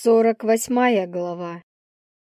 Сорок восьмая глава.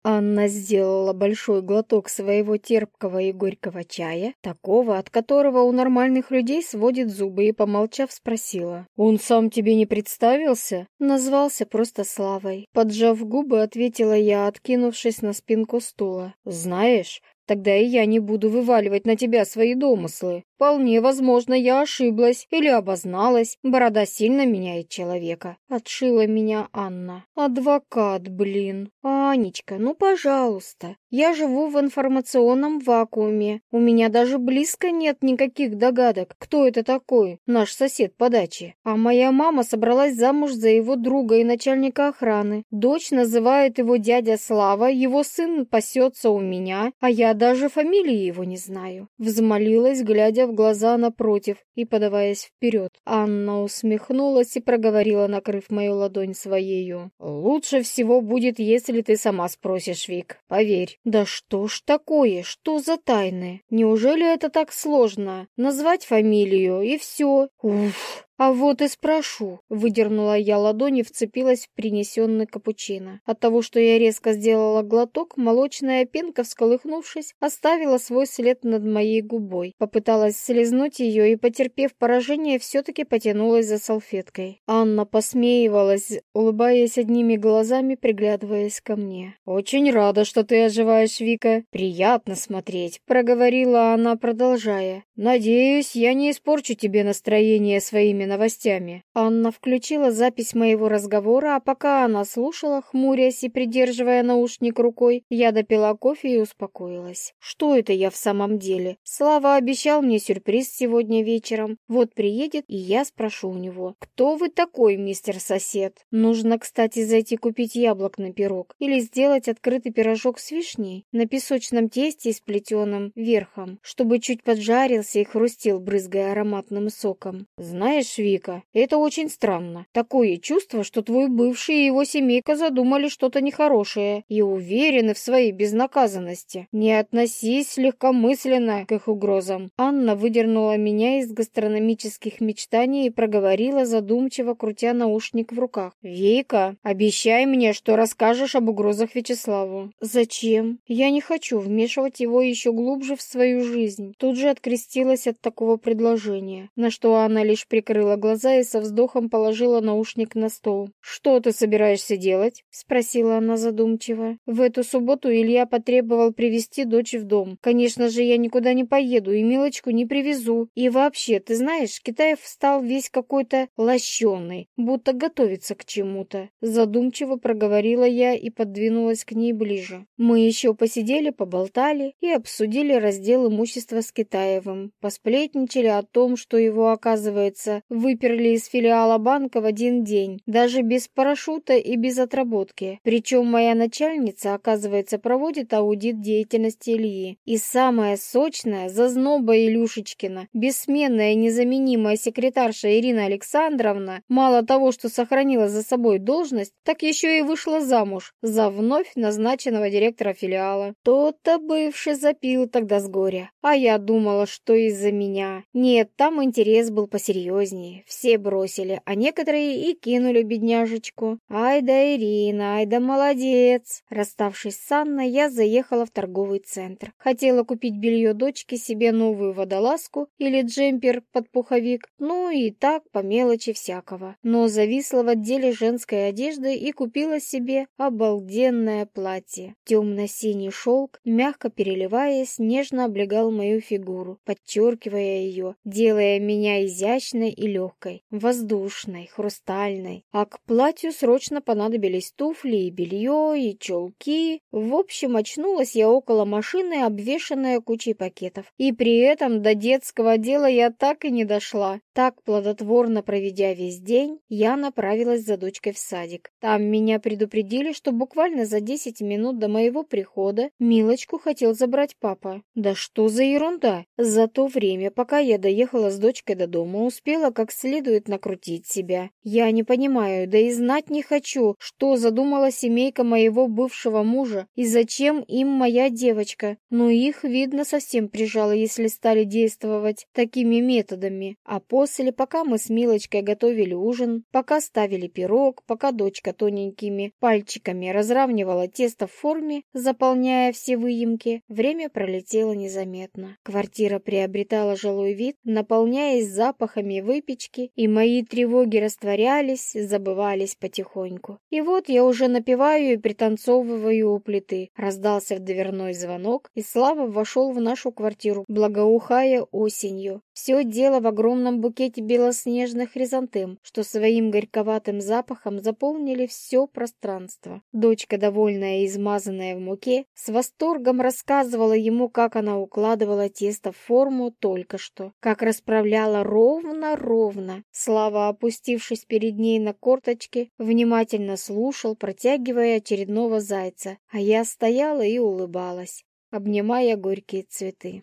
Анна сделала большой глоток своего терпкого и горького чая, такого, от которого у нормальных людей сводит зубы, и, помолчав, спросила. «Он сам тебе не представился?» Назвался просто Славой. Поджав губы, ответила я, откинувшись на спинку стула. «Знаешь, Тогда и я не буду вываливать на тебя свои домыслы. Вполне возможно, я ошиблась или обозналась. Борода сильно меняет человека. Отшила меня Анна. Адвокат, блин. Анечка, ну пожалуйста. Я живу в информационном вакууме. У меня даже близко нет никаких догадок, кто это такой, наш сосед по даче. А моя мама собралась замуж за его друга и начальника охраны. Дочь называет его дядя Слава, его сын пасется у меня, а я даже фамилии его не знаю. Взмолилась, глядя в глаза напротив и подаваясь вперед. Анна усмехнулась и проговорила, накрыв мою ладонь своею. «Лучше всего будет, если ты сама спросишь, Вик. Поверь». «Да что ж такое? Что за тайны? Неужели это так сложно? Назвать фамилию и все? Уф!» «А вот и спрошу», — выдернула я ладони вцепилась в принесенный капучино. От того, что я резко сделала глоток, молочная пенка, всколыхнувшись, оставила свой след над моей губой. Попыталась слезнуть ее и, потерпев поражение, все-таки потянулась за салфеткой. Анна посмеивалась, улыбаясь одними глазами, приглядываясь ко мне. «Очень рада, что ты оживаешь, Вика. Приятно смотреть», — проговорила она, продолжая. «Надеюсь, я не испорчу тебе настроение своими новостями. Анна включила запись моего разговора, а пока она слушала, хмурясь и придерживая наушник рукой, я допила кофе и успокоилась. Что это я в самом деле? Слава обещал мне сюрприз сегодня вечером. Вот приедет, и я спрошу у него, кто вы такой, мистер сосед? Нужно, кстати, зайти купить яблок на пирог или сделать открытый пирожок с вишней на песочном тесте с плетеным верхом, чтобы чуть поджарился и хрустел, брызгая ароматным соком. Знаешь, Вика, это очень странно. Такое чувство, что твой бывший и его семейка задумали что-то нехорошее и уверены в своей безнаказанности. Не относись легкомысленно к их угрозам. Анна выдернула меня из гастрономических мечтаний и проговорила задумчиво, крутя наушник в руках. «Вика, обещай мне, что расскажешь об угрозах Вячеславу». «Зачем? Я не хочу вмешивать его еще глубже в свою жизнь». Тут же открестилась от такого предложения, на что она лишь прикрыла закрыла глаза и со вздохом положила наушник на стол. «Что ты собираешься делать?» — спросила она задумчиво. В эту субботу Илья потребовал привезти дочь в дом. Конечно же, я никуда не поеду и Милочку не привезу. И вообще, ты знаешь, Китаев стал весь какой-то лощеный, будто готовится к чему-то. Задумчиво проговорила я и подвинулась к ней ближе. Мы еще посидели, поболтали и обсудили раздел имущества с Китаевым. Посплетничали о том, что его, оказывается, выперли из филиала банка в один день, даже без парашюта и без отработки. Причем моя начальница, оказывается, проводит аудит деятельности Ильи. И самая сочная, зазноба Илюшечкина, бессменная и незаменимая секретарша Ирина Александровна, мало того, что сохранила за собой должность, так еще и вышла замуж за вновь назначенного директора филиала. Тот-то бывший запил тогда с горя. А я думала, что из-за меня. Нет, там интерес был посерьезнее жизни. Все бросили, а некоторые и кинули бедняжечку. Ай да Ирина, ай да молодец. Расставшись с Анной, я заехала в торговый центр. Хотела купить белье дочке, себе новую водолазку или джемпер под пуховик, ну и так по мелочи всякого. Но зависла в отделе женской одежды и купила себе обалденное платье. Темно-синий шелк, мягко переливаясь, нежно облегал мою фигуру, подчеркивая ее, делая меня изящной и легкой, воздушной, хрустальной. А к платью срочно понадобились туфли и белье, и чулки. В общем, очнулась я около машины, обвешанная кучей пакетов. И при этом до детского дела я так и не дошла. Так, плодотворно проведя весь день, я направилась за дочкой в садик. Там меня предупредили, что буквально за 10 минут до моего прихода Милочку хотел забрать папа. Да что за ерунда! За то время, пока я доехала с дочкой до дома, успела как следует накрутить себя. Я не понимаю, да и знать не хочу, что задумала семейка моего бывшего мужа и зачем им моя девочка. Но их, видно, совсем прижало, если стали действовать такими методами. А после, пока мы с Милочкой готовили ужин, пока ставили пирог, пока дочка тоненькими пальчиками разравнивала тесто в форме, заполняя все выемки, время пролетело незаметно. Квартира приобретала жилой вид, наполняясь запахами выпечки, и мои тревоги растворялись, забывались потихоньку. И вот я уже напеваю и пританцовываю у плиты. Раздался в дверной звонок, и Слава вошел в нашу квартиру, благоухая осенью. Все дело в огромном букете белоснежных хризантем, что своим горьковатым запахом заполнили все пространство. Дочка, довольная и измазанная в муке, с восторгом рассказывала ему, как она укладывала тесто в форму только что, как расправляла ровно-ровно. Слава, опустившись перед ней на корточки, внимательно слушал, протягивая очередного зайца, а я стояла и улыбалась, обнимая горькие цветы.